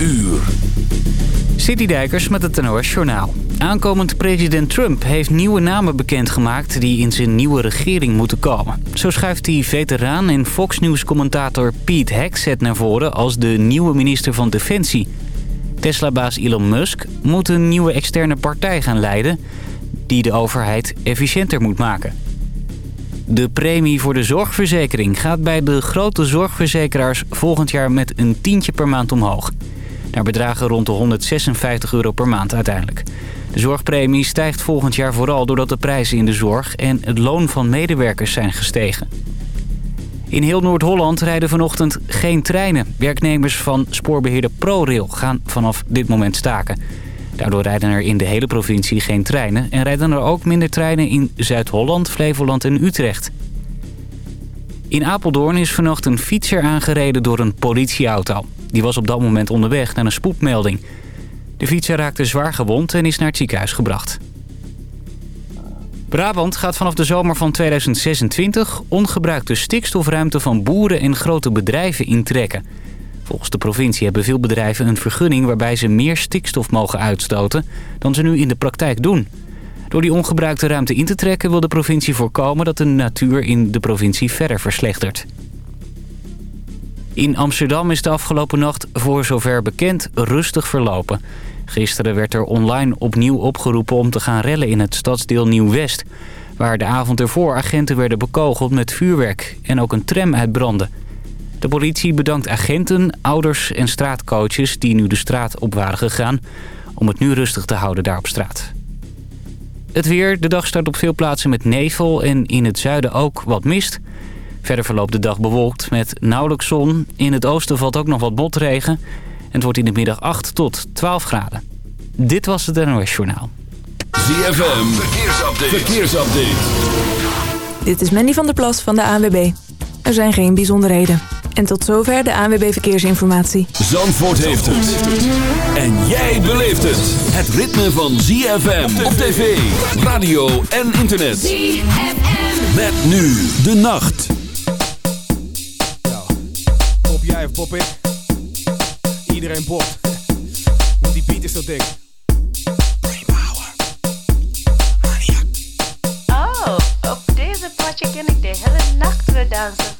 uur. Citydijkers met het NOS Journaal. Aankomend president Trump heeft nieuwe namen bekendgemaakt... die in zijn nieuwe regering moeten komen. Zo schuift hij veteraan en Fox News-commentator Pete Hegseth naar voren... als de nieuwe minister van Defensie. Tesla-baas Elon Musk moet een nieuwe externe partij gaan leiden... die de overheid efficiënter moet maken. De premie voor de zorgverzekering gaat bij de grote zorgverzekeraars... volgend jaar met een tientje per maand omhoog... Naar bedragen rond de 156 euro per maand uiteindelijk. De zorgpremie stijgt volgend jaar vooral doordat de prijzen in de zorg en het loon van medewerkers zijn gestegen. In heel Noord-Holland rijden vanochtend geen treinen. Werknemers van spoorbeheerder ProRail gaan vanaf dit moment staken. Daardoor rijden er in de hele provincie geen treinen... en rijden er ook minder treinen in Zuid-Holland, Flevoland en Utrecht. In Apeldoorn is vannacht een fietser aangereden door een politieauto. Die was op dat moment onderweg naar een spoedmelding. De fietser raakte zwaar gewond en is naar het ziekenhuis gebracht. Brabant gaat vanaf de zomer van 2026 ongebruikte stikstofruimte van boeren en grote bedrijven intrekken. Volgens de provincie hebben veel bedrijven een vergunning waarbij ze meer stikstof mogen uitstoten dan ze nu in de praktijk doen. Door die ongebruikte ruimte in te trekken wil de provincie voorkomen dat de natuur in de provincie verder verslechtert. In Amsterdam is de afgelopen nacht voor zover bekend rustig verlopen. Gisteren werd er online opnieuw opgeroepen om te gaan rellen in het stadsdeel Nieuw-West... waar de avond ervoor agenten werden bekogeld met vuurwerk en ook een tram uitbrandde. De politie bedankt agenten, ouders en straatcoaches die nu de straat op waren gegaan... om het nu rustig te houden daar op straat. Het weer, de dag start op veel plaatsen met nevel en in het zuiden ook wat mist... Verder verloopt de dag bewolkt met nauwelijks zon. In het oosten valt ook nog wat botregen. En het wordt in de middag 8 tot 12 graden. Dit was het NOS Journaal. ZFM, verkeersupdate. verkeersupdate. Dit is Mandy van der Plas van de ANWB. Er zijn geen bijzonderheden. En tot zover de ANWB Verkeersinformatie. Zandvoort heeft het. En jij beleeft het. Het ritme van ZFM op tv, radio en internet. ZFM. Met nu de nacht. Pop jij of pop ik? Iedereen popt. Want die beat is zo dik. Oh, op deze potje ken ik de hele nacht weer dansen.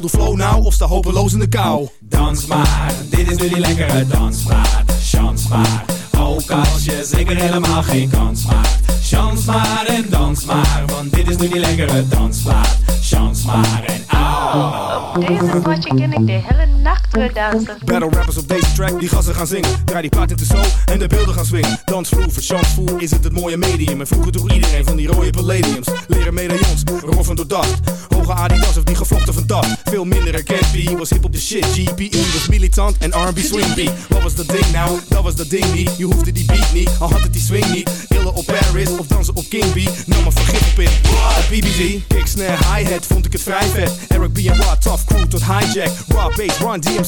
De flow nou of sta hopeloos in de kou. Dans maar, dit is nu die lekkere dansmaat. Chans maar, ook als je zeker helemaal geen kans maakt. Chans maar en dans maar, want dit is nu die lekkere dansmaat. Chans maar en au. Op deze potje ken ik de hele dansen. Battle rappers op deze track, die gassen gaan zingen. Draai die plaat in de zo en de beelden gaan swingen. Dansvloer, voor chansvoer is het het mooie medium. En vroeger droeg iedereen van die rode palladiums. Leren medaillons, roffen door dacht. Hoge Adidas of die gevlochten van dat. Veel minder herkend, B was hip op de shit. GPE was militant en R&B swing beat. Wat was dat ding nou? Dat was dat ding niet. Je hoefde die beat niet, al had het die swing niet. Illen op Paris of dansen op King B. Nam maar vergif op in. BBG, kick, snare, hi-hat, vond ik het vrij vet. Eric B en tough crew tot hijack. Raw bass, Run DMC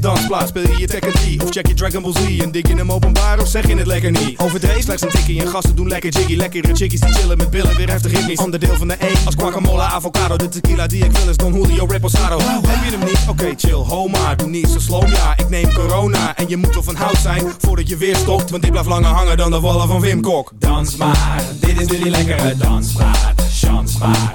Mijn dansplaats. Speel je je Tekken 3 of check je Dragon Ball Z. En dik je hem openbaar of zeg je het lekker niet? Overdreven slechts een tikkie en gasten doen lekker jiggy. Lekkere chickies die chillen met billen, weer heftig ritmisch. Ander deel van de E als guacamole, avocado. De tequila die ik wil is Don Julio Reposado. Heb je hem niet? Oké, chill, ho maar. Doe niet zo slow, ja. Ik neem corona en je moet wel van hout zijn voordat je weer stopt. Want dit blijft langer hangen dan de wallen van Wim Kok. Dans maar, dit is die lekkere dansplaat. Chans maar,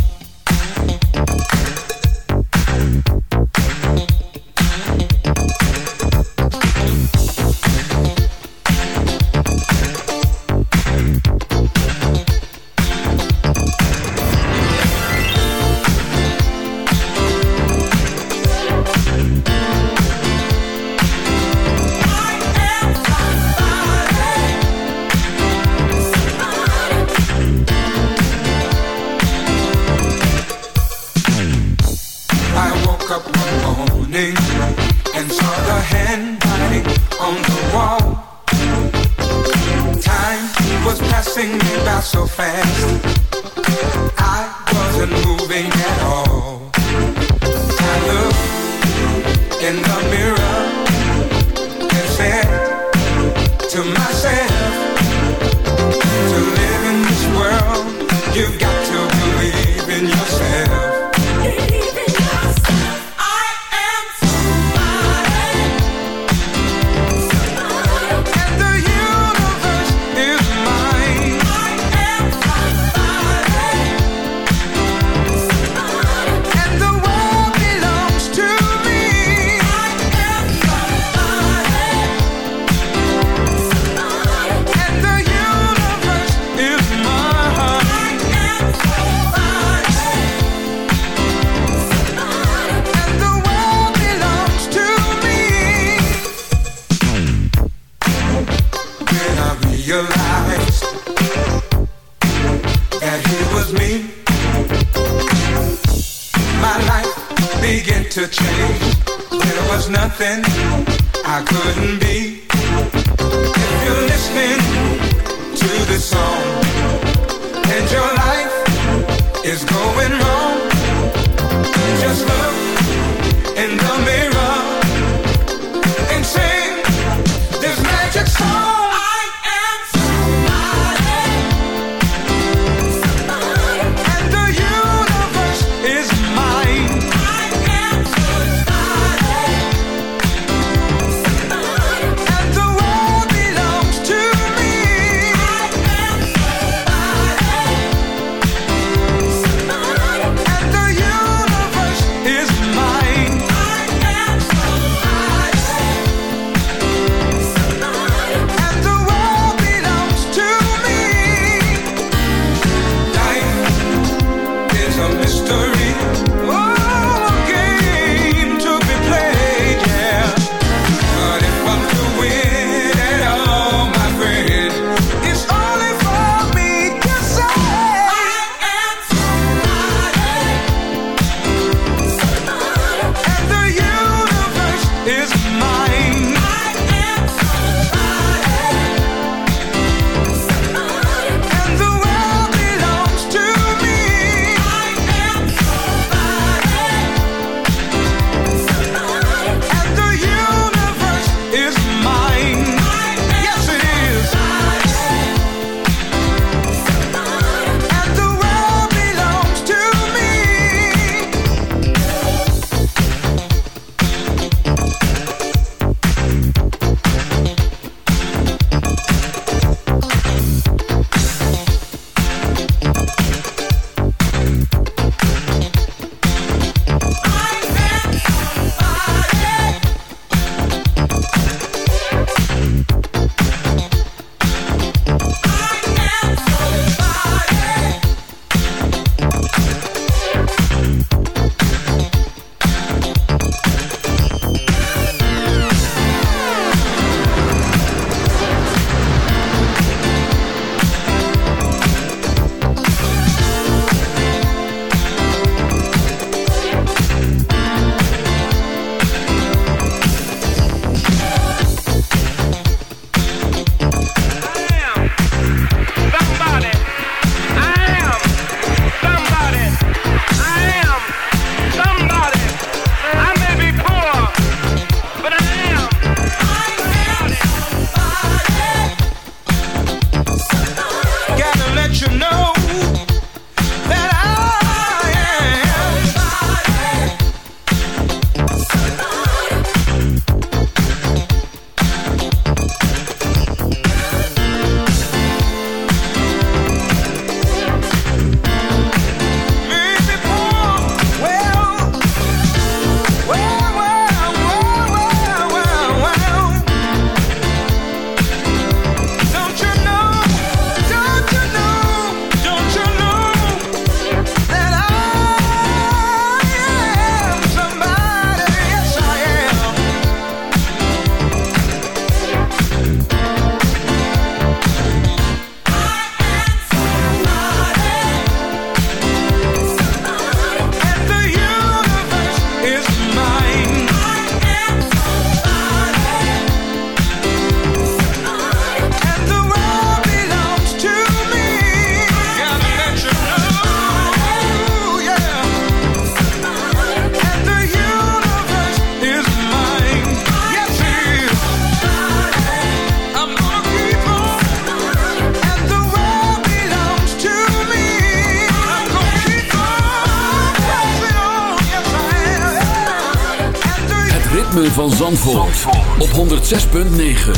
Zandvoort, op 106.9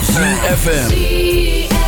CFFM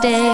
stay.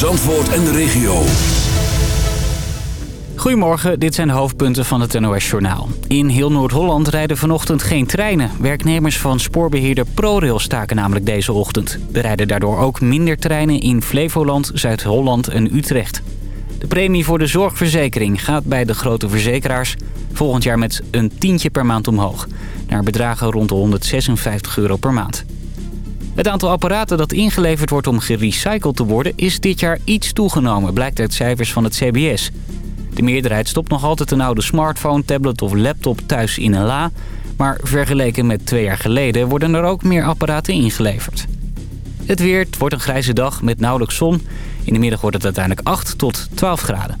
Zandvoort en de regio. Goedemorgen, dit zijn de hoofdpunten van het NOS-journaal. In heel Noord-Holland rijden vanochtend geen treinen. Werknemers van spoorbeheerder ProRail staken namelijk deze ochtend. Er rijden daardoor ook minder treinen in Flevoland, Zuid-Holland en Utrecht. De premie voor de zorgverzekering gaat bij de grote verzekeraars... volgend jaar met een tientje per maand omhoog. Naar bedragen rond de 156 euro per maand. Het aantal apparaten dat ingeleverd wordt om gerecycled te worden... is dit jaar iets toegenomen, blijkt uit cijfers van het CBS... De meerderheid stopt nog altijd een oude smartphone, tablet of laptop thuis in een la. Maar vergeleken met twee jaar geleden worden er ook meer apparaten ingeleverd. Het weer, het wordt een grijze dag met nauwelijks zon. In de middag wordt het uiteindelijk 8 tot 12 graden.